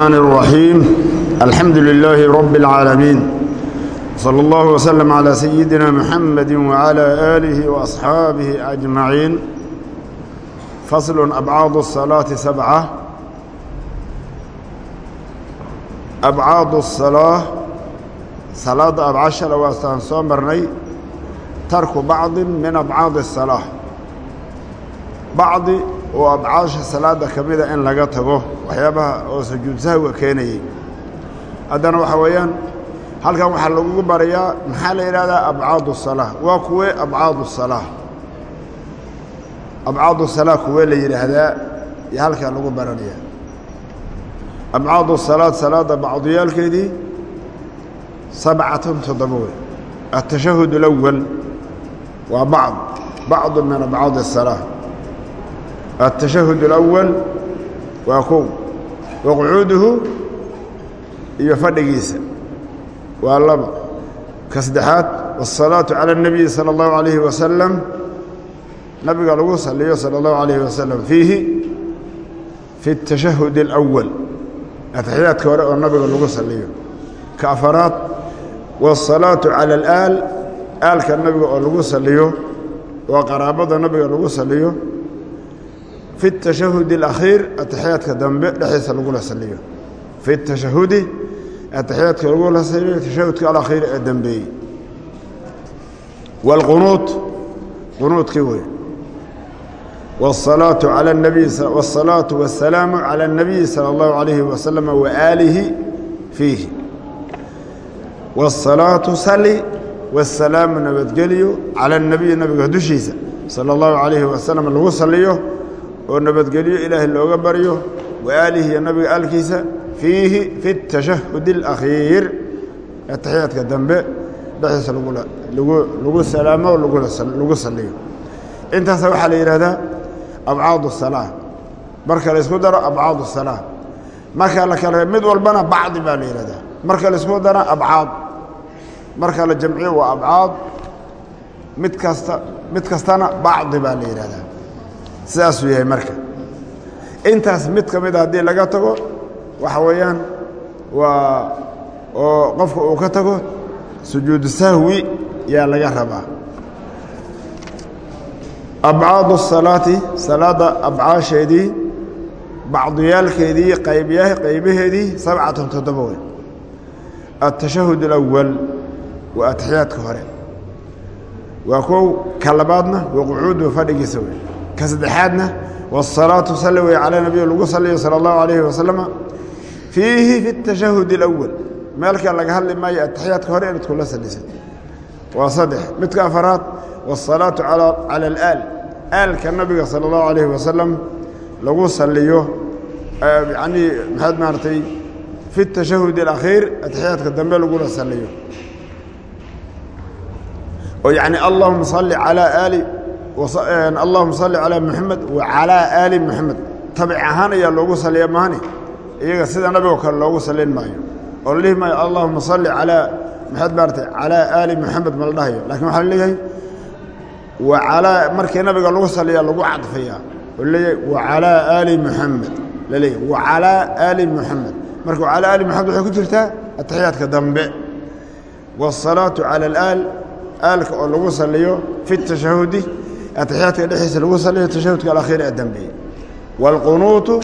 الرحمن الرحيم الحمد لله رب العالمين صلى الله وسلم على سيدنا محمد وعلى آله وأصحابه أجمعين فصل أبعاض الصلاة سبعة أبعاض الصلاة صلاة أبعشر وأستان صومرني ترك بعض من أبعاض الصلاة بعض oo abcaasha salaada ka mida in laga tago waxyaabaha oo sujuud sahwiga keenayey haddana waxaa weeyaan halkan waxaa lagugu barayaa maxaa la yidhahdaa abcaadu salaa waa kuwee abcaadu salaa abcaadu salaa kuwee la yidhaahdaa iyo halkaa lagu baranayaa. Abcaadu salaad salaada bacdiyaalkeedii sabcatan toddoba wey atashahud alawal waa bacd bacdu min abcaadi التشhهد الأول waa kow وaqcuuduhu iyo fadhigiisa waa laba ka saddexaad والصلاaةu عalى النبي salى الlaه عaليه وaسلم nabiga lagu saliyo salى الlaه عaليه وaسلم فيihi في التشhهد الأول atexyaadka hore oo nabiga lagu saliyo ka afaraad والصلاaةu عalى الآal aalka nabiga oo lagu saliyo oo qaraabada nabiga lagu saliyo في التشhهد الأkhيir aتaxyaadka dambe dhexdiisa lagula saliyo في التشhahudi aتaxyaadka lagula saliyo تashahudka alأkhيir ee dambeeyey والqunuuط qunuudkii wey والصلاaة على النبي والصلاaة والسلاaم على النبي صلى الله عليه وسلم وآله فيiه والصلاaة sli والسلاaم nabadgelyo عalى النبي nabiga dushiisa salى الlaه عليه وسلم lagu saliyo oo nabadgelyo ilaahay looga baryo waaalihi iyo nabiga aalkiisa fiihi fi التashahud الأkhiir ataxiyaadka dambe dhexdiisa lagu salaamo oo lagu saliyo intaasa waxaa la yidhahdaa abcaad الsalaa marka la isku daro abcaad الsalaa marka la kale mid walbana bacdi baa la yidhahdaa marka la isku daro abcaad marka la jamciyo waa abcaad mid kasta mid kastana bacdi baa la yidhahdaa sidaasuu yahay marka. Intaas mid ka mida ah haddii laga tago waxa weeyaan waa oo qofka uu ka tago sujuud sahwi yaa laga rabaa. Abcaadu salaati salaada abcaasheedii bacdiyaalkeedii qayba qaybaheedii sabcatan toddoba wey atashahud اlawal waa atixiyaadka hore. Waa kow ka labaadna waa qucuudu fadhigiisa wey ka saddexaadna والصلاaةu sali wey calى nabiy lagu saliyo salى الlahu عalayه wasalama fiihi fi التashahud الأwal meelka laga hadli maayo ataxiyaadka hore inaad kula salisad waa saddex midka afaraad والصلاaةu calى اlآal aalka nabiga salى الlahu عalayه wasalam lagu saliyo yani maxaad maaratay fi التashahud الأkhiir ataxiyaadka dambe lagula saliyo oo yani allahuma صali عalى aali allahuma salli calaa muxamed wa calaa aali muxamed tabic ahaan ayaa loogu saliya maani iyaga sida nabigoo kale loogu salin maayo. Oo la dhihi maayo allahuma salli calaa maxaad maarata calaa aali muxamed ma la dhahayo. Lakin waxaa la leeyahay wa calaa markii nabiga lagu saliyaa lagu cadfayaa oo la leeyahay wa calaa aali muxamed la leeyahay wa calaa aali muxamed marka wa calaa aali muxamed waxay ku jirtaa ataxiyaadka dambe. Waasalaatu cala alaal aalka oo lagu saliyo fi tashahudi ataxiyaadka dhexdiisa lagu saliyo tashahudka alakhiir ee dambeeyey wاlqunuutu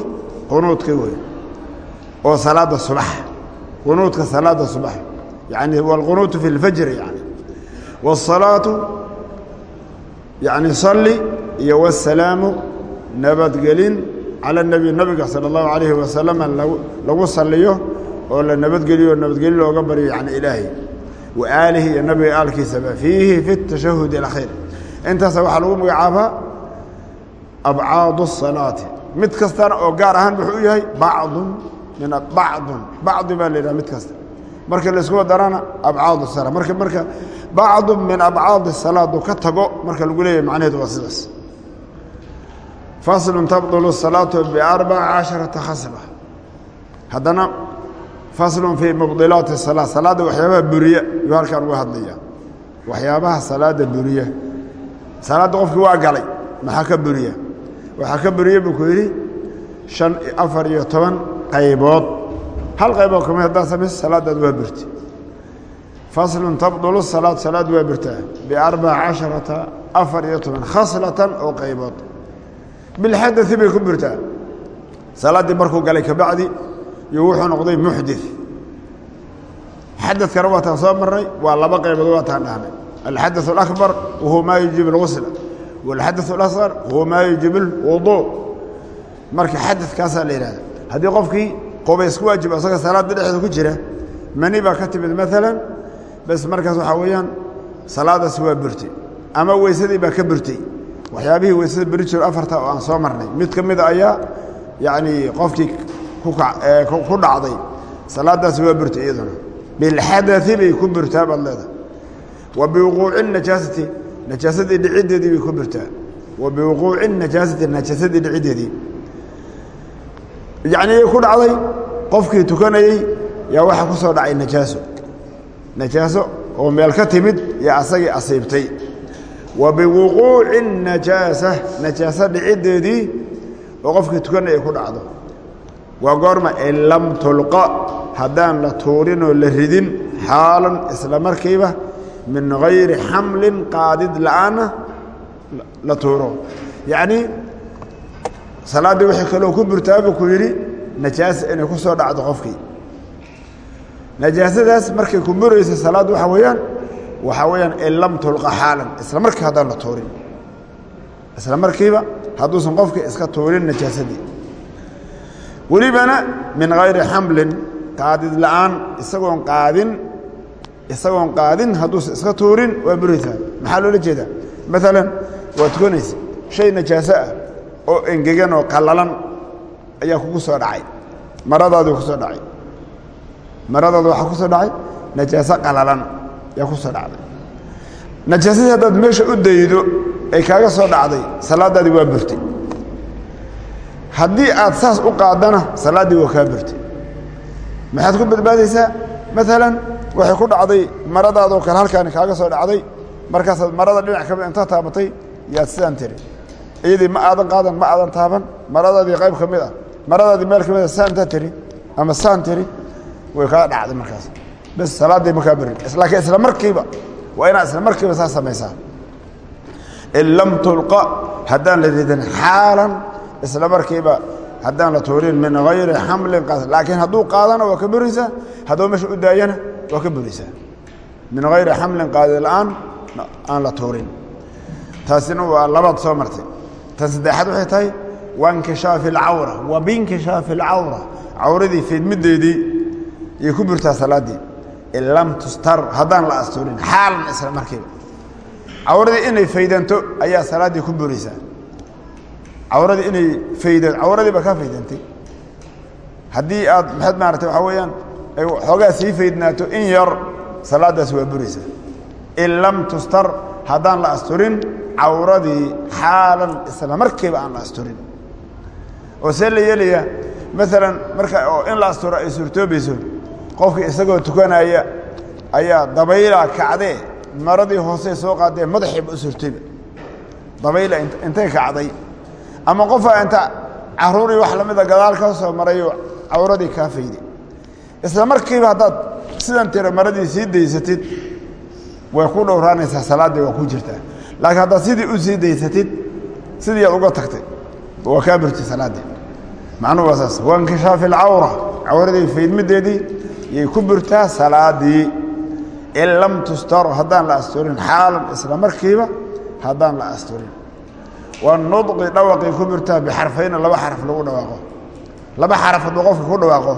qunuudka wey oo salaada subax qunuudka salaada subax yani wاlqunuutu fi اlfajri yani wالصalaatu yani sali iyo wالsalaamu nabadgelin calى الnebi nabiga salى الlahu عalayhi wasalam lagu saliyo oo la nabadgeliyo nabadgelin looga baryo yani ilaahay wa aalihi iyo nabiga aalkiisaba fiihi fi الtashahud اlakhiir intaasa waxaa lagu magacaabaa abcaad الsalaati mid kastana oo gaar ahaan wuxuu u yahay bacdun min bacdun bacdi baa la yidhaha mid kasta marka laiskuba darana abcaad الsalaa marka marka bacdu min abcaad الsalaadu ka tago marka lagu leeyahay macnaheedu waa sidaas faslun tabdulu الsalaatu biarbaca caشharata khasba haddana faslun fii mubdilaati الsalaa salaadda waxyaabaha buriya yuu halkaan uga hadlaya waxyaabaha salaada buriya salaadda qofkii waa galay. Maxaa ka buriya? Waxaa ka buriya buu ku yidhi shan afar iyo toban qaybood. Hal qayboo ka mid haddaad samayso salaadaad waa birti faslun tabdulu salaad salaad waa birtaa. Biarbaca casharata afar iyo toban khaslatan oo qaybood. Bilxadai bay ku birtaa. Salaaddii markuu galay kabacdi iyo wuxuu noqday muxdi xadadkana waataan soo marnay waa laba qaybood waataan dhahnay alxadaث اlأكbar wahuwa maa yujiib اlgusla wاlxadaث اlasqar wahuwa maa yujiib اlwuضuء marka xadadkaasaa la yidhahda haddii qofkii qubays ku waajib asagoo salaadda dhexeeda ku jira mani baa ka timid maalan bes markaas waxaa weeyaan salaadaasi waa burtay ama weysadii baa ka burtay waxyaabihii weysada beri jiro afarta oo aan soo marnay mid ka mida ayaa yacnii qofkii ku dhacday salaadaasi waa burtay iyaduna bilxadai bay ku burtaa baad leedahay wa biwuquuci najaasati najaasadii dhiciddeedii bay ku burtaa wa biwuquuci najaasati najaasadii dhiciddeedii yacnii ku dhacday qofkii tukanayey yaa waxaa ku soo dhacay najaaso. Najaaso oo meel ka timid yaa asagii asiibtay. Wa biwuquuci najaasa najaaso dhiciddeedii oo qofkii tukanayay ku dhacdo. Waa goorma in lam tulqa haddaan la tuurinoo la ridin xaalan isla markiiba min gayri xamlin qaadid la'aana la tuuro. Yacnii salaaddii wixii kaloo ku burtaabuu ku yidhi najaasa inay ku soo dhacdo qofkii. Najaasadaas markay ku buraysa salaaddu waxaa weeyaan waxaa weeyaan in lam tulqa xaalan isla markii haddaan la tuurin. Isla markiiba hadduusan qofkii iska tuurin najaasadii. Welibana min hayri xamlin qaadid la'aan isagoon qaadin isagoon qaadin hadduusan iska tuurin waa buraysaa. Maxaa loola jeedaa? Maalan waa tukanaysa shay najaaso ah oo engegan oo qallalan ayaa kugu soo dhacay. Maradaadii ku soo dhacay. Maradaada waxaa ku soo dhacay? Najaaso qalalan ayaa ku soo dhacday. Najaasadii haddaad meesha u daydo ay kaaga soo dhacday salaadaadii waa burtay. Haddii aad saas u qaadana salaaddii waa kaa burtay. Maxaad ku badbaadaysaa? Maalan waxay ku dhacday maradaadoo kale halkaani kaaga soo dhacday. Markaasaad marada dhinac ka mid inta taabatay yaad sidaan tiri. Iyadii ma aadan qaadan ma aadan taaban. Maradaadii qayb ka mid ah maradaadii meel ka mid a saantaa tiri ama saan tiri way kaa dhacday markaas. Bes salaaddii ma kaa berin laakiin isla markiiba waa inaad isla markiiba saa samaysaa. In lam tulqa haddaan la ridin xaalan isla markiiba haddaan la tuurin min hayri xamlin qaas laakiin hadduu qaadana waa ka buraysaa hadduu meesha u daayana waa ka buraysaa min hayri xamlin qaadi la'aan aan la tuurin. Taasina waa labaad soo martay. Tan saddexaad waxay tahay wankishaafi alcawra wa binkishaafi alcawra. Cawradii fiidmideedii yay ku burtaa salaaddii in lam tustar haddaan la astuurin xaalan isla markiiba. Cawradii inay faydanto ayaa salaaddii ku buraysaa. Cawradii inay faydan cawradii baa kaa faydantay. Haddii aad maxaad maarata waxaa weeyaan ay xoogaa sii faydnaato in yar salaaddaas waa buraysaa in lam tustar haddaan la asturin cawradii xaalan isla markiiba aan la asturin. Oo see la yeelayaa maalan marka oo in la asturo ay suurtoobayso qofkii isagoo tukanaya ayaa dabayla kacdee maradii hoosey soo qaadee madaxiiba u surtayba dabayla intay kacday. Ama qofaa inta caruurii wax lamida gadaal ka soo marayo cawradii kaa fayday isla markiiba haddaad sidan tira maradii sii daysatid way ku dhowraanaysaa salaaddii waa ku jirtaa. Laakiin haddaad sidii u sii daysatid sidii aad uga tagtay waa kaa burtay salaaddii macnuhu waa saas. Wankishaafi alcawra cawradii faydmideedii yay ku burtaa salaadii. In lam tustar haddaan la asturin xaalan isla markiiba haddaan la asturin. Wanudqi dhawaqii ku burtaa bixarfayna laba xaraf lagu dhawaaqo. Laba xaraf hadduu qofka ku dhawaaqo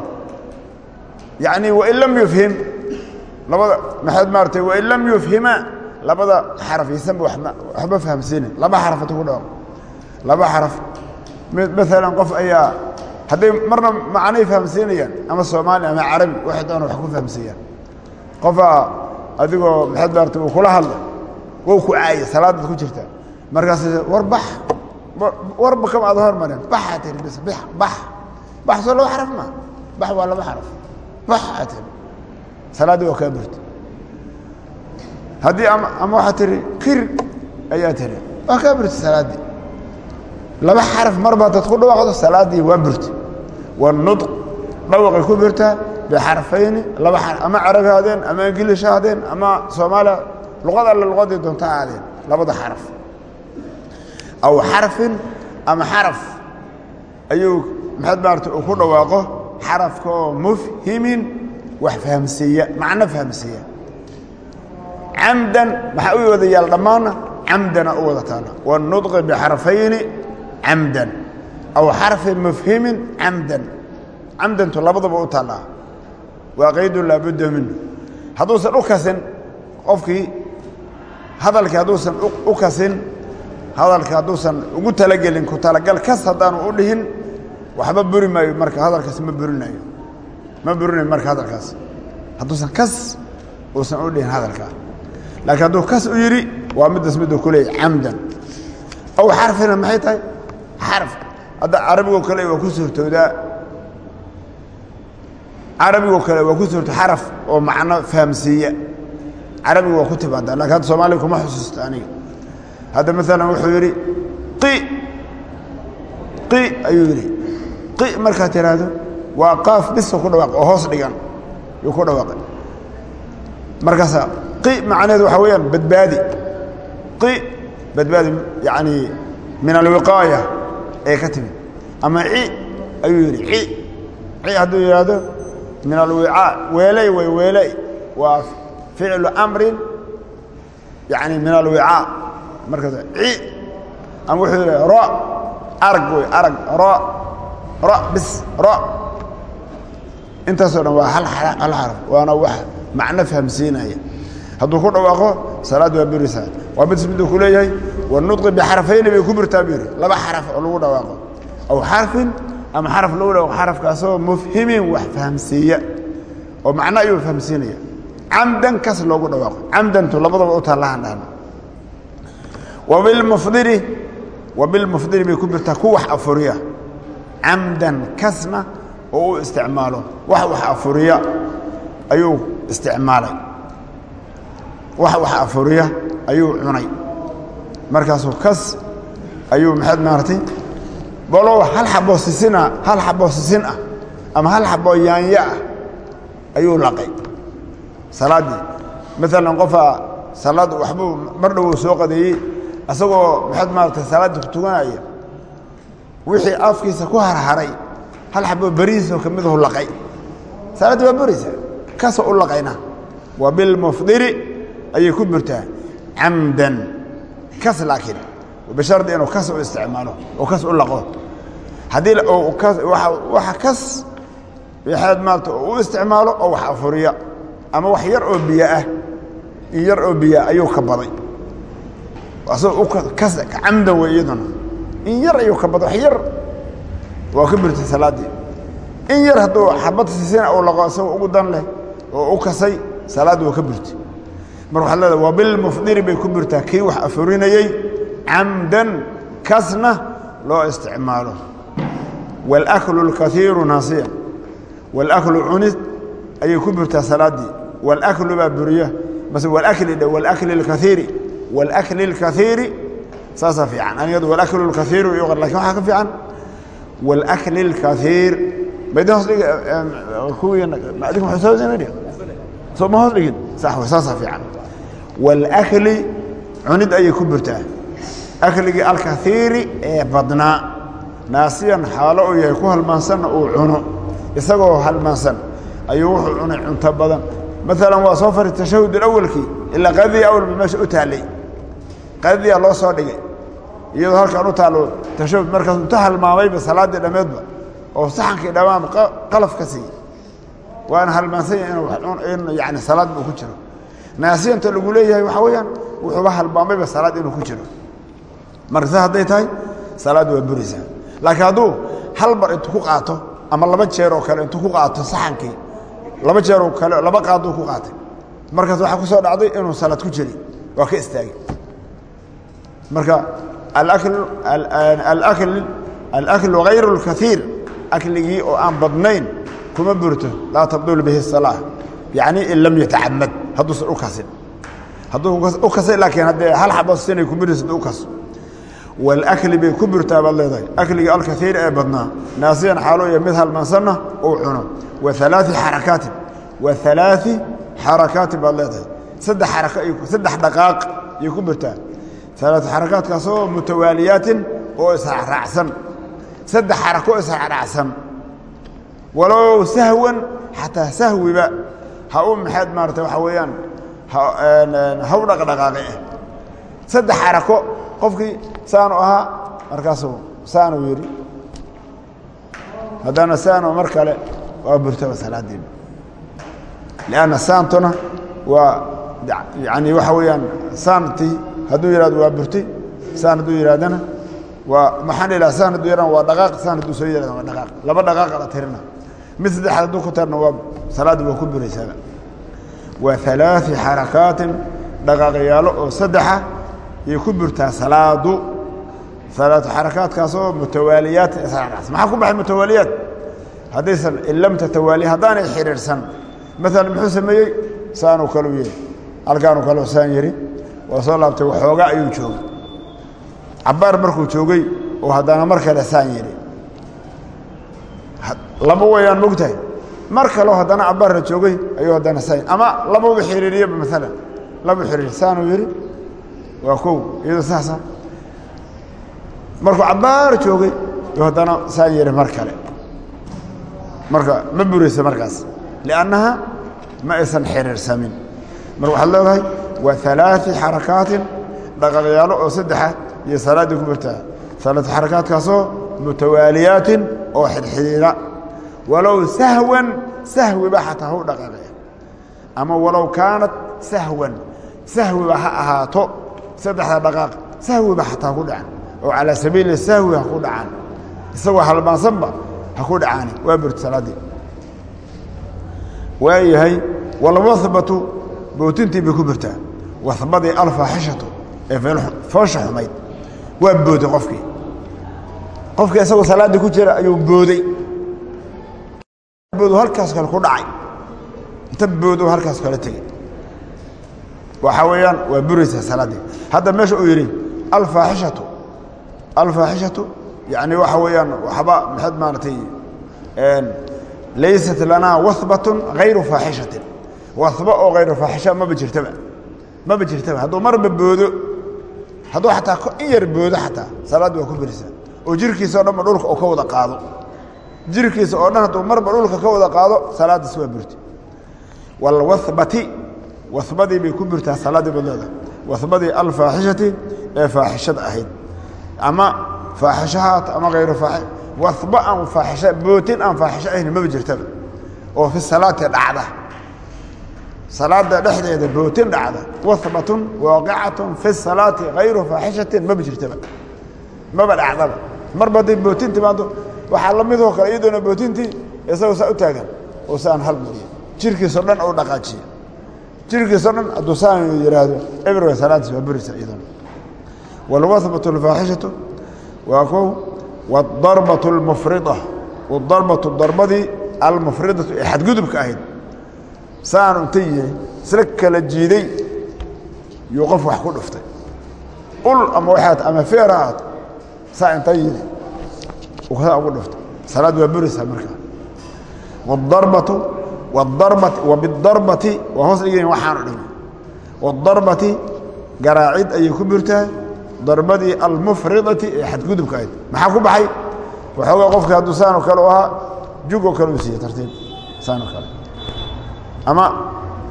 yacni wain lam yufhim. Labada maxaad maaratay wain lam yufhima labada xaraf isanba waxba fahamsiina laba xaraf hadduu ku dhawaaqo laba xaraf. Maalan qof ayaa hadday marna macnay fahamsiinayaan ama soomaali ama carabi waxay doona wax ku fahamsiiyaan. Qofaa adigoo maxaad maarata uu kula hadlay. Wow ku caaya salaadaad ku jirta markaas war bax warba kama aada hormareen. Baxaa tiri bis bix bax bax soo laba xaraf ma bax waa laba xaraf tiri salaaddii waa kaa burta haddii ama waxaa tiri kir ayaa tiri waa kaa burta salaaddii laba xaraf marba dad ku dhawaaqdo salaaddii waa burta wanudq dhawaqay ku birtaa bixarfayni laba ama carabi haadeen ama ingilish haadeen ama soomaaliya luqad alle luqadii doonta aadeen labada xaraf. Aw xarfin ama xaraf ayuu maxaad maarata uu ku dhawaaqo xarafka oo mufhimin wax fahamsiiya macno fahamsiiya. Camdan maxaa u wada yaal dhammaanna camdana u wada taala wاnudqi bixarfayni camdan. Aw xarfin mufhimin camdan. Camdantu labadaba u taallaa. Waa qaydu laabudda minhu. Hadduusan u kasin qofkii hadalkii hadduusan u kasin hadalka hadduusan ugu talagelin ku talagal kas haddaanu u dhihin waxba buri maayo marka hadalkaas ma burinayo. Ma burinayo marka hadalkaas. Hadduusan kas uusan u dhihin hadalkaa laakiin hadduu kas u yidhi waa middaas miduu ku leeyay camdan. Aw xarfina maxay tahay? Xarf. Hadda carabigoo kale waa ku suurtoodaa carabigoo kale waa ku suurto xaraf oo macno fahamsiiya. Carabiga waa ku timaadaa laakiin hadda soomaaliga kuma xusuusto aniga. Hadda maalan wuxuu yidhi qi. Qi ayuu yidhi qi markaad tiraahdo waa qaaf biso ku dhawaaq oo hoos dhigan yuu ku dhawaaqay. Markaasa qi macnaheedu waxaa weeyaan badbaadi. Qi badbaadi yacni min alwiqaaya ee ka timid. Ama ci ayuu yidhi ci. Ci hadduu yidhaahdo min alwicaa weeley way weeley waa ficlu amrin yani min alwicaa markaas ci. Ama wuxuu yidhi ro arag wey arag ro bis intaasoo dhan waa hal xaraf waana wax macno fahamsiinaya. Hadduu ku dhawaaqo salaad waa burisaa waa mid miduu ku leeyahay wanudqi bixarfayni bay ku birtaa buu yidhi laba xaraf oo lagu dhawaaqo. Aw xarfin ama xaraf lagu dhawaaqo xarafkaasoo mufhimin wax fahamsiiya. Oo macno ayuu fahamsiinaya. Camdan kas loogu dhawaaqo. Camdantu labadaba u taallahan dhahna wabilmufdiri wabilmufdiri bay ku birtaa ku wax afuriya camdan kasna oo u isticmaalo. Wax wax afuriya ayuu isticmaalay. Wax wax afuriya ayuu cunay. Markaasuu kas ayuu maxaad maaratay balow hal xaboo sisina hal xaboo sisin ah ama hal xaboo yaanya ah ayuu laqay. Salaaddii maalan qofaa salaad waxbuu mar dhowuu soo qadeeyey asagoo maxaad maaratay salaaddii ku tukanaya wixii afkiisa ku harharay hal xaboo beriisoo ka midahu laqay. Salaaddii waa buraysa ka soo u laqayna. Wa bilmufdiri ayay ku burtaa. Camdan kas laakiin. Bishardi inuu kas u isticmaalo oo kas u laqo. Haddii waxa kas waxaad maarata u isticmaalo oo wax afuriya ama wax yar oo biyo ah. In yar oo biyo ayuu ka baday. Asagoo kas camdan wey iyaduna in yar ayuu ka baday wax yar waa ka burtay salaaddii in yar hadduu xabad sisina uu laqo isagoo ugu dan leh oo u kasay salaaddii waa ka burtay mar waxaad leedahay waa bilmufdiri bay ku burtaa kii wax afurinayey camdan kasna loo isticmaalo wاlأklu اlkaiiru naasiya wاlأklu cunid ayay ku burtaa salaaddii wاlأklu baa buriya mase wاlأkli dhe wاlأkli اlkaiiri wاlأkli اlkaiiri saasaa fiican anigadu wاlأklu اlkaiiru iyo lakin waxaa ka fiican wاlأkli اlkaiir maydin hoos dhig kuwii adinku xusaabsina dhig soo ma hoos dhigin sax wey saasaa fiican wاlأkli cunid ayay ku burtaa akligii alkaiiri ee badnaa naasiyan xaalo uu yahay ku halmaansanna uu cuno isagoo halmaansan ayuu wuxuu cunay cunto badan maalan waa soo fari tashahud awalkii ilaa qadadiya awalba meesha u taallay qadadiyaa loo soo dhigay iyadoo halkaan u taallo tashahud markaas inta halmaamayba salaaddii dhammeedba oo saxankii dhammaan qalaf ka siiyey. Waana halmaansan yahay in yani salaadba ku jiro. Naasiyanta lagu leeyahay waxaa weeyaan wuxuuba halmaamayba salaad inuu ku jiro. Marka sa hadday tahay salaaddu waa buraysaa. Laakiin hadduu hal mar intuu ku qaato ama laba jeer oo kale intuu ku qaato saxankii laba jeeroo kale laba qaaduu ku qaatay. Markaas waxaa ku soo dhacday inuu salaad ku jiri waa ka istaagay. Marka alaklu hayru اlkaiir akligii oo aan badnayn kuma burto laa tabdul bihi الsalaa yacni in lam yatacamad hadduusan u kasin hadduu u kasay laakiin haddee hal xabo sinay ku buraysa hadduu u kaso walakli bay ku burtaa baad leedahay akliga alkaiir ee badnaa naasiyan xaaloo iyo mid halmansanna uu cuno wa alaai xarakaatin wa alaai xarakaatin baad leedahay saddex xaraka saddex dhaqaaq ayay ku burtaa alaai xarakaatkaasoo mutawaaliyaatin oo israacraacsan saddex xarako israacraacsan walow sahwan xataa sahwiba ha u maxaad maarata waxaa weeyaan ha u dhaqdhaqaaqe ah saddex xarako qofkii saanu ahaa markaasuu saanuu yidhi haddana saanu mar kale waa burtaba salaadiiba lianna saantuna waa yani waxa weeyaan saantii hadduu yihahdo waa burtay saan hadduu yidhahdana waa maxaan ilaha saan hadduu yihahdo waa dhaqaaq saan hadduu soo yihahdo waa dhaqaaq. Laba dhaqaaqa la tirina. Mid saddexaad hadduu ku tarna waa salaaddii waa ku buraysaaba waa alaai xarakaatin dhaqaaqyaalo oo saddexa yay ku burtaa salaadu. Salaatu xarakaadkaasoo mutawaaliyaatin israacraacsan maxaa ku baxay mutawaaliyaat haddaysan in lam tatawaaliya haddaanay xidhiirsan maalan muxuu sameeyey? Saanuu kaluu yehi halkaanuu kaloo saan yidhi waa soo laabtay waxooga ayuu joogay. Cabbaar markuu joogay oo haddana mar kale saan yidhi. Laba wayaan mogtahay mar kaleo haddana cabbaarla joogay ayuu haddana saan ama labauba xiriiriyaba maalan laba xiriir saanuu yidhi. Waa kow iyadoo saasa markuu cabbaar joogay ayuu haddana saan yidhi mar kale. Marka ma buraysa markaas. Liannaha ma aysan xiriirsamin. Marka waxaad leedahay waa alaai xarakaatin dhaqaqyaalo oo saddexa iyo salaaddii ku burtaa alaatu xarakaadkaasoo mutawaaliyaatin oo xidhxidhiira walow sahwan sahwiba xataa hau dhaqaaqe ama walow kaanat sahwan sahwiba ha ahaato. Saddexda dhaqaaq sahwiba xataa ku dhacan oo calaa sabiili sahwi ha ku dhacaan. Isagoo halmaansanba ha ku dhacaani. Waa burta salaaddii waayahay walwahbatu bootintii bay ku burtaa wahbadii alfaaxishatu ee foosha xumayd. Waa booday qofkii. Qofkii isagoo salaaddii ku jira ayuu booday. Boodu halkaas kale ku dhacay. Inta boodo halkaas kale tegey waxaa weeyaan waa buraysaa salaaddii hadda meesha uu yidhi alfaaxishatu alfaaxishatu yani waxa weeyaan waxba maxaad maaratay laysat lanaa wahbatun hayru faaxishatin. Wahba oo hayru faaxisha maba jirtaba maba jirtaba hadduu marba boodo hadduu xataa in yar boodo xataa salaaddii waa ku buraysaa oo jirkiisa o dhanba dhulka ka wada qaado. Jirkiisa oo dhan hadduu marba dhulka ka wada qaado salaaddiis waa burti. Walwahbati wahbadii bay ku burtaa salaaddii badleeda wahbadii alfaaxishati ee faaxishada ahayd. Ama faaxishahaat ama hayru faaxi wahba aan faaxisha bootin aan faaxisho ahayn maba jirtaba. Oo fi salaati dhacda salaada dhexdeeda bootin dhacda wahbatun waaqicatun fi salaati hayru faaxishatin maba jirtaba. Maba dhacdaba. Marba hadday bootin timaado waxaa la midoo kale iyadoona bootintii isagoo saa u taagan oo saan hal mariyo jirkiisao dhan u dhaqaajiya jirkiisao dhan hadduu saan yidhaahdo ebriga salaadiis waa burisa iyadona walwahbatu alfaaxishatu waa kow waadarbatu almufrida wadarbatu darbadii almufridatu ee xadgudubka ahayd saanu inta yihi isla kala jiiday yuu qof wax ku dhuftay. Ul ama waxaad ama feer ha aad saa inta yidhi saa ugu dhuftay. Salaad waa buraysaa markaa. Waadarbatu waadarbati wabidarbati waa hoos dhigayn waxaanu dhimi waadarbati garaacid ayay ku burtaa darbadii almufridati ee xadgudubka ahayd. Maxaa ku baxay? Waxoogaa qofka hadduu saanoo kale u ahaa jugoo kale uu siiye tartiib. Saanoo kale ama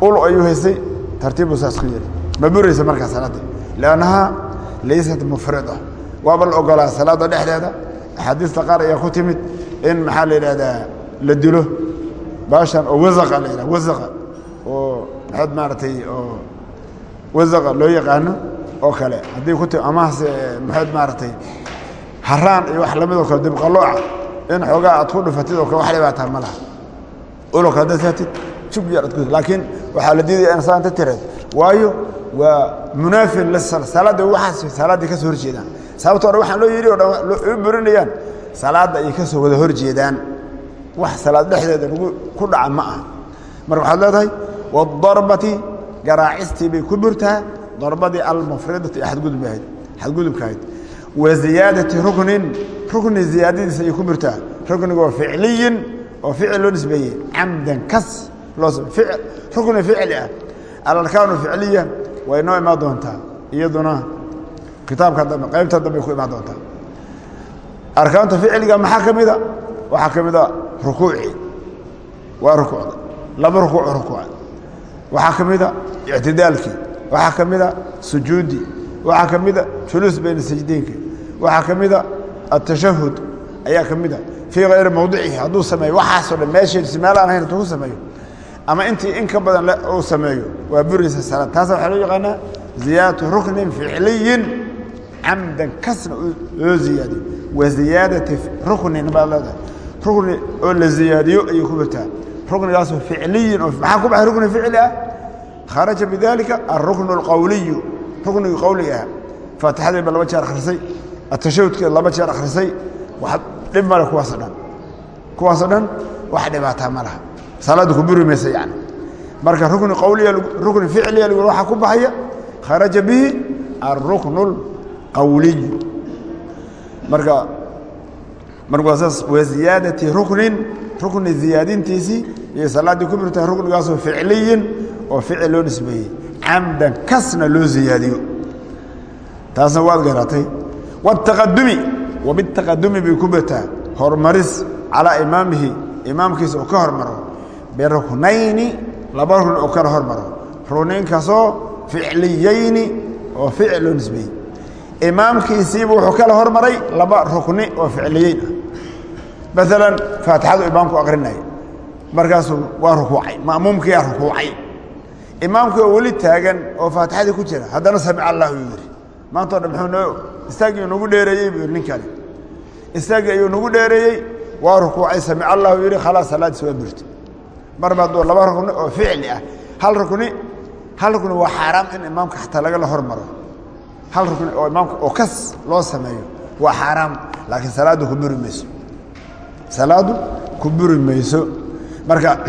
ul ayuu haystay tartiibbuu saas ku yidhi ma buraysa markaa salaaddii liannahaa laysat mufrida. Waaba la ogolaa salaadda dhexdeeda. Axaadiista qaar ayaa ku timid in maxaa la yidhahdaa la dilo baashan oo wasaqa la yidhaha wasaqa oo maxaad maaragtay oo wasaqa loo yaqaano oo kale. Haddii ku ti amahase maxaad maaragtay haraan iyo wax la mid oo kale dibqalooca in xoogaa aad ku dhufatid oo kale wax dhibaataa ma laha. Ulok haddaad saatid laakiin waxaa la diidaya in saanta tireed. Waayo waa munaafin salaadda waxaas salaaddii ka soo hor jeedaan. Sababtoo dhan waxaan loo yidhi o dhan u burinayaan salaadda ay ka soo wada hor jeedaan. Wax salaad dhexdeeda lagu ku dhaca ma aha. Marka waxaad leedahay waadarbati garaacistii bay ku burtaa darbadii almufridati ee adgudub ahayd xadgudubka ahayd. Wa ziyaadati ruknin rukni ziyaadadiisa ayay ku burtaa rukniga oo ficliyin oo ficil loo nisbeeyey. Camdan kas loo rukni ficli ah. Alarkaanu ficliya way noo imaan doontaa iyaduna kitaabka dambe qaybta dambe ku imaan doontaa. Arkaanta ficliga maxaa ka mida waxaa ka mida rukuuci. Waa rukuucda laba rukuuc rukuuca waxaa ka mida ictidaalkii waxaa ka mida sujuudi. Waxaa ka mida juluus bayna sajdiinka waxaa ka mida atashahud ayaa ka mida fii hayri mawdicihi hadduu sameeyo waxaasoo dhan meesheedisi meel aan ahayn hadduu ku sameeyo ama intii in ka badan uu sameeyo waa buraysa salaad. Taasa waxaa loo yaqaanaa ziyaadatu ruknin ficliyin. Camdan kasna loo ziyaadiyo. Wa ziyaadati ruknin baad leedahay rukni oo la ziyaadiyo ayay ku birtaa ruknigaasoo ficliyin oo maxaa ku baxay rukni ficli ah? Kharaja bidalika alruknu alqawliyu. Ruknigii qowliga ah. Faatixadiiba laba jeer akhrisay. Atashahudkeed laba jeer akhrisay. Wax dhib male kuwaasoo dhan. Kuwaasoo dhan wax dhibaataa ma laha salaadda ku buri maysa yani. Marka rukni qawliya rukni ficliya lagu waxaa ku baxaya kharaja bihi alruknu alqawliyu marka marka waa saas wa ziyaadati ruknin rukni ziyaadintiisii iyo salaaddii ku birtaa ruknigaasoo ficliyin oo ficil loo nisbeeyey. Camdan kasna loo ziyaadiyo. Taasna waad garatay. Wاtaqadumi wabitaqadumi bay ku birtaa horumaris calaa imaamihi imaamkiisa oo ka hormaro biruknayni laba rukni oo kala hormaro ruknaynkaasoo ficliyeyni oo ficil loo nisbeeyey imaamkiisiiba wuxuu kala hormaray laba rukni oo ficliyeyn ah. Maalan faatixadu imaamku akrinaya markaasuu waa rukuucay ma'muumkiyaa rukuucay. Imaamkii oo weli taagan oo faatixadii ku jira haddana samic allahu yuu maantao dhan muxuu noo istaaggii nagu dheereeyey buu yidhi ninkani istaaggii ayuu nagu dheereeyey waa rukuucay samic allahu yidhi khalaas salaadiis waa birta mar baad laba rukni oo ficli ah. Hal rukni hal rukni waa xaaraam in imaamka xataa lagala hormaro. Hal rukni oo imaamka oo kas loo sameeyo waa xaaraam laakiin salaaddu ku buri mayso. Salaaddu ku buri mayso. Marka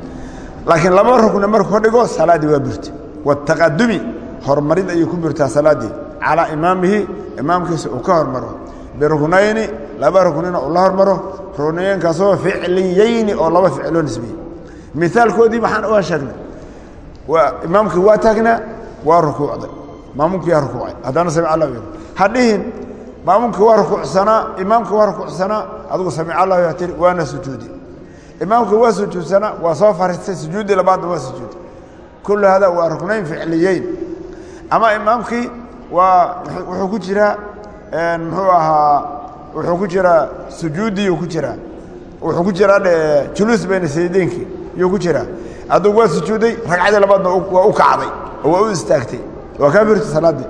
laakiin laba rukni markuu ka dhigo salaaddii waa burta wataqadumi horumarid ayay ku burtaa salaaddii calaa imaamihi imaamkiisa uu ka hormaro. Biruknayni laba ruknina uu la hormaro. Rukniyeenkaasoo ficliyeyni oo laba ficloo nisbiyey mithaalkoodii maxaan uga sheegnay waa imaamkii waa taagnaa waa rukuucday maamuumkii yaa rukuucay haddana samic allah yidhi ha dhihin maamuumkii waa rukuucsanaa imaamkii waa rukuucsanaa adigu samic allah yaa tiri waana sujuudi imaamkii waa sujuudsanaa waa soo fariistay sujuuddii labaadna waa sujuudi kullu hada waa ruknayn ficliyeyn ama imaamkii waa wuxuu ku jiraa muxuu ahaa wuxuu ku jiraa sujuuddiyuu ku jiraa wuxuu ku jiraa juluus bayna sayideynkii yuu ku jiraa. Adugu waa sujuuday ragcadii labaadna waa u kacday oo waa u istaagtay. Waa kaa birta salaaddii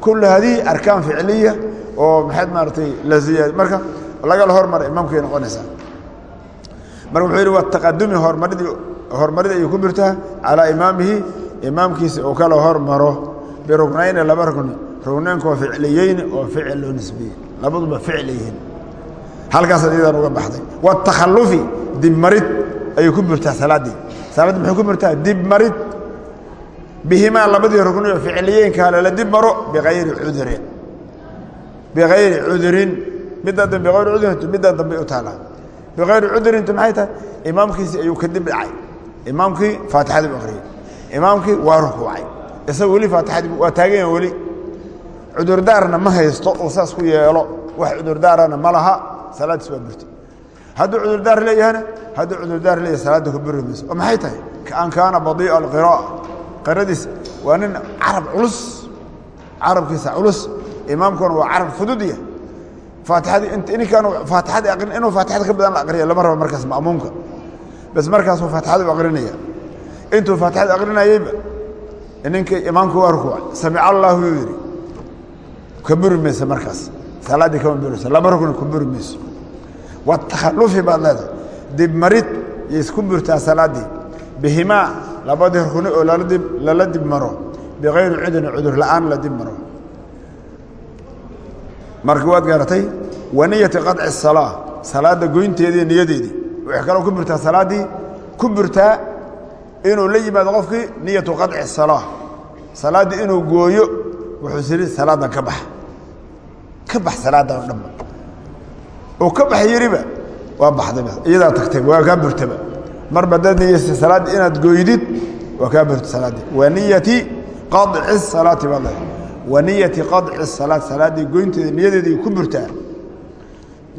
kullu hadihi arkaan ficliya oo maxayd maaratay la ziyaadi marka lagala hormara imaamkay noqonaysaa. Marka wuxuu yidhi wataqadumi horumaridii horumarid ayay ku birtaa calaa imaamihi imaamkiisa uu kala hormaro biruknayni laba rukni ruknaynkoo ficliyeyni oo ficil loo nisbiyey labaduba ficil yihiin. Halkaasaad iyadan uga baxday. Watakhalufi dibmarid ayay ku birtaa salaaddii salaaddii maxay ku birtaa dibmarid bihimaa labadii rukni oo ficliyeynkaa lala dib maro biayri cudurin biayri cudurin middaa dambe biayri cudurintu middaa dambe u taalaa biayri cudurintu maxay tahay? Imaamkiisii ayuu ka dib dhacay. Imaamkii faatixadii bu akhriyey imaamkii waa rukuucay isaga weli faatixadii waa taaganya weli. Cudurdaarna ma haysto uu saas ku yeelo. Wax cudurdaarana ma laha. Salaaddiis waa burta hadduu cudurdaar leeyahana hadduu cudurdaar leeyahay salaadda ku buri mayso. Oo maxay tahay? Kaan kaana badii'a alqiraa'a qiradiis waa nin carab culus. Carabkiisa culus. Imaamkuna waa carab fududya faatixadii int ninkaan faatixadii aqrin inuu faatixada ka badan la aqriya lama rabo markaas ma'muumka. Bas markaasuu faatixada u aqrinaya. Intuu faatixada aqrinayeyba ninkii imaamku waa rukuucay samic allahu yuu yidhi ka buri mayso markaas. Salaaddii kama burayso laba rukni ku buri mayso watahalufi baad leedahay. Dibmarid iyo isku burtaa salaadii. Bihimaa labadii rukni oo lala dibmaro bikayri cudrin cudur la'aan la dibmaro marka waad gaaratay waniyati qaci salaa salaada goynteediiy niyadeedii waxay kaloo ku burtaa salaaddii ku burtaa inuu la yimaado qofkii niyatu qaci salaa salaaddii inuu gooyo wuxuu siri salaadan ka bax. Ka bax salaadan o oo ka bax yiriba waa baxdayba iyadaa tagtay waa kaa burtaba. Marba dad niyeysa salaadda inaad goydid waa kaa burta salaaddii wa niyati qadci salaati baad leedahay wa niyati qadci salaat salaaddii goynteeda niyadeedii ku burtaa.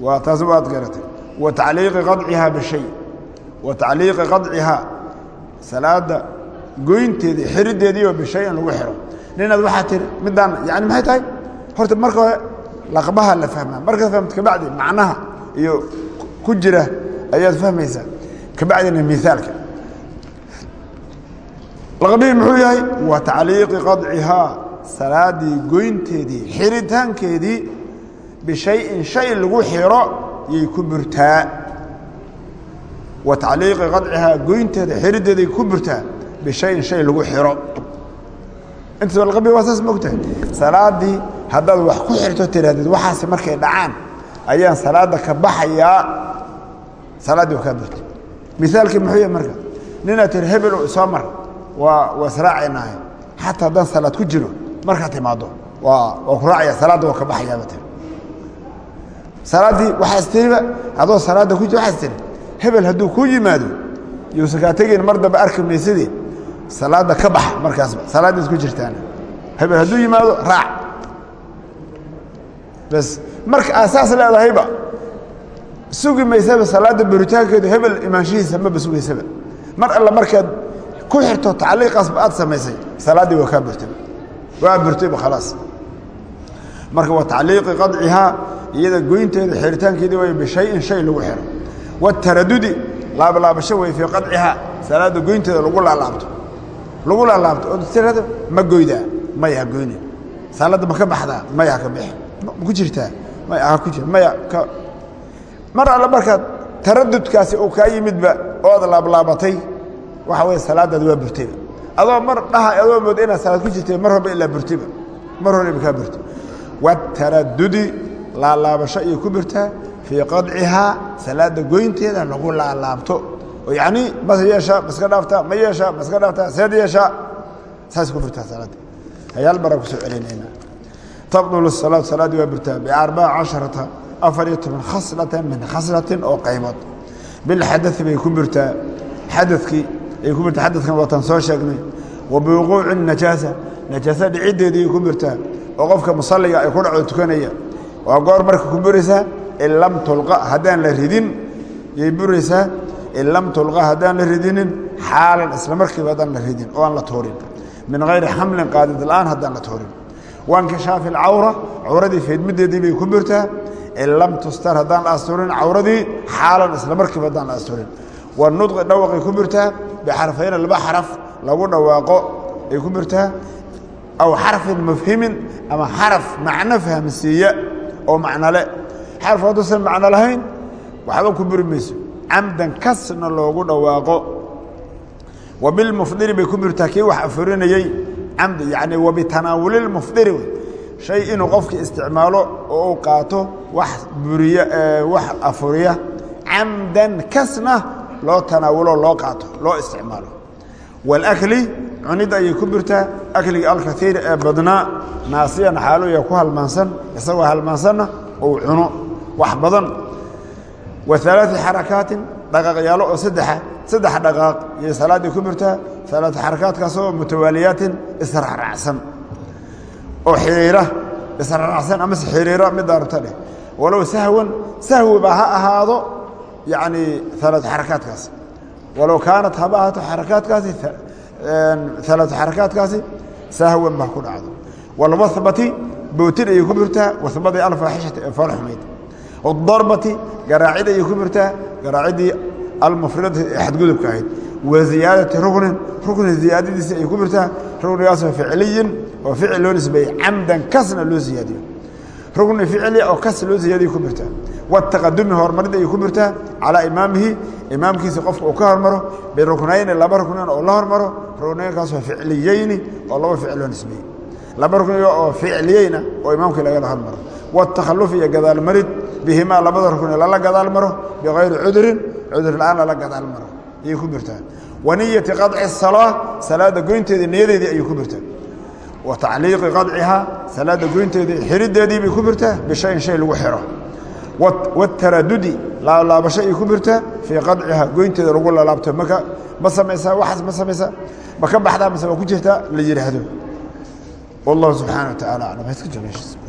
Waa taas waad garatay. Wa tacliiqi qadcihaa bishay wa tacliiqi qadcihaa salaada goynteedii xirideediioo bishay in lagu xiro. Ninaad waxaa tiri midaan yani maxay tahay? Horta marka hore laqbaha la fahmaa. Markaad fahmto kabacdi macnaha iyo ku jira ayaad fahmaysaa kabacdina miaalka laqbihii muxuu yahay wa tacliiqi qadcihaa salaadii goynteedii xiritaankeedii bishayin shay lagu xiro yay ku burtaa. Wa tacliiqi qadcihaa goynteeda xirideeday ku burtaa bishayin shay lagu xiro. Intaas laqabi waa saas mogtahay salaadii haddaad wax ku xirto tiraahdeed waxaasi markay dhacaan ayaan salaada ka baxayaa. Salaaddii waa kaa burtay miaalkii muxuu yahay marka ninaad tiri hebelo soo mar waa waa israacaynaahe xataa haddaan salaad ku jiro markaad timaado waa waa ku raacaya salaadda waa ka baxayaaba tiri. Salaaddii waxaas tiriba adoo salaadda ku jiro waxaas tiri hebel hadduu kuu yimaado yuusan kaa tegayn mar dambe arki maysadee salaadda ka bax markaasba salaaddaas ku jirtaana. Hebel hadduu yimaado raac bas marka aad saas leedahayba sugi maysaba salaadda buritaankeedu hebel imaanshihiisa maba sugaysaba mar alla markaad ku xirto tacliiqaasba aad samaysay salaaddii waa kaa burtayba waa burtayba khalaas. Marka wa tacliiqi qadcihaa iyada goynteeda xiritaankeedii way bishayin shay lagu xiro. Wataradudi laablaabasho way fii qadcihaa salaadda goynteeda lagu laalaabto lagu laalaabto oo tirada ma goydaa maya goyne salaadda ma ka baxdaa maya ka bixi ma ku jirtaa? Maya ha ku jir maya ka mar alle markaad taradudkaasi uu kaa yimidba oo ad laablaabatay waxa weye salaadaad waa burtayba adoo mar dhaha adoo mooda inaad salaad ku jirtay mar horba ilaa burtayba mar horeba kaa burtay. Wataradudi laalaabasho ayay ku burtaa. Fii qadcihaa salaada goynteeda lagu laalaabto oo yacni mas yeeshaa maska dhaaftaa ma yeeshaa maska dhaaftaa seed yeeshaa saas ku burtaa salaadda. Hayaal baraa ku soo celinayna tabdulu salaatu salaaddii waa burtaa biarbaca casharata afar iyo toban khaslatan min khaslatin oo qaybood bilxadai bay ku burtaa xadakii ay ku burtaa xadadkan waatan soo sheegnay wa biwuquuci najaasa najaasa dhiciddeedii ku burtaa oo qofka musalliga ay ku dhacdo tukanaya waa goor marka ku buraysaa in lam tulqa haddaan la ridin yay buraysaa in lam tulqa haddaan la ridinin xaalan isla markiiba haddaan la ridin oo aan la tuurin min hayri xamlin qaadid la'aan haddaan la tuurin wankishaafi alcawra cawradii feedmideedii bay ku burtaa in lam tustar haddaan la asturin cawradii xaalan isla markiiba haddaan la asturin. Wanudqi dhawaqay ku burtaa bixarfayna laba xaraf lagu dhawaaqo ay ku burtaa aw xarfin mufhimin ama xaraf macno fahamsiiya oo macnole xaraf hadduusan macno lahayn waxba ku buri mayso. Camdan kasna loogu dhawaaqo. Wa bilmufdiri bay ku burtaa kii wax afurinayey camdi yani wabitanaawuli mufdiri shay inuu qofka isticmaalo oo u qaato wax buriya wax afuriya camdan kasna loo tanaawulo loo qaato loo isticmaalo. Waاlakli cunidda ayay ku birtaa akliga alkaiir ee badnaa naasiyan xaaluya ku halmaansan isagoo halmaansanna uu cuno wax badan. Wa alaai xarakaatin dhaqaaqyaalo oo saddexa saddex dhaqaaq ayay salaaddii ku birtaa alaat xarakaatkaasoo mutawaaliyaatin israacraacsan oo xiriira israacsan amase xiriira middaa rabta dheh walow sahwan sahwiba ha ahaado yacni alaat xarakaatkaasi walow kaanat haba ahaato xarakaatkaasi alaat xarakaatkaasi sahwan ba ku dhacdo walwahbati bootin ayay ku burtaa wahbadii alfaaxishati ee fool xumayd darbati garaacid ayay ku burtaa garaaciddii almufridati ee xadgudubka ahayd wa ziyaadati ruknin rukni ziyaadadiisi ay ku burtaa ruknigaasoo ficliyin oo ficil loo nisbeeyey camdan kasna loo siyaadiyo rukni ficli oo kas loo siyaadiyo ku burtaa wataqadumi horumarid ayay ku burtaa calaa imaamihi imaamkiisa qofka uu ka hormaro biruknayni laba ruknin oo la hormaro ruknaynkaasoo ficliyeyni oo laba ficil loo nisbeeyey. Laba rukniga oo ficliyeyna oo imaamkii lagala hormaro. Watakhaluf iyo gadaalmarid bihimaa labada rukni lala gadaal maro bikayri cudurin cudur la'aan lala gadaal maro ayay ku birtaa wa niyati qaci salaa salaada goynteeda niyadeedii ayay ku birtaa wa tacliiqi qacihaa salaada goynteeda xirideedii bay ku birtaa bishayin shay lagu xiro. Wataradudi laalaabasho ayay ku birtaa fii qacihaa goynteeda lagu lalaabto maka ma samaysaa waxaas ma samaysaa ma ka baxdaa mase ku jirtaa la yidhaahdo. Wallahu subxana wa tacaala aclam haska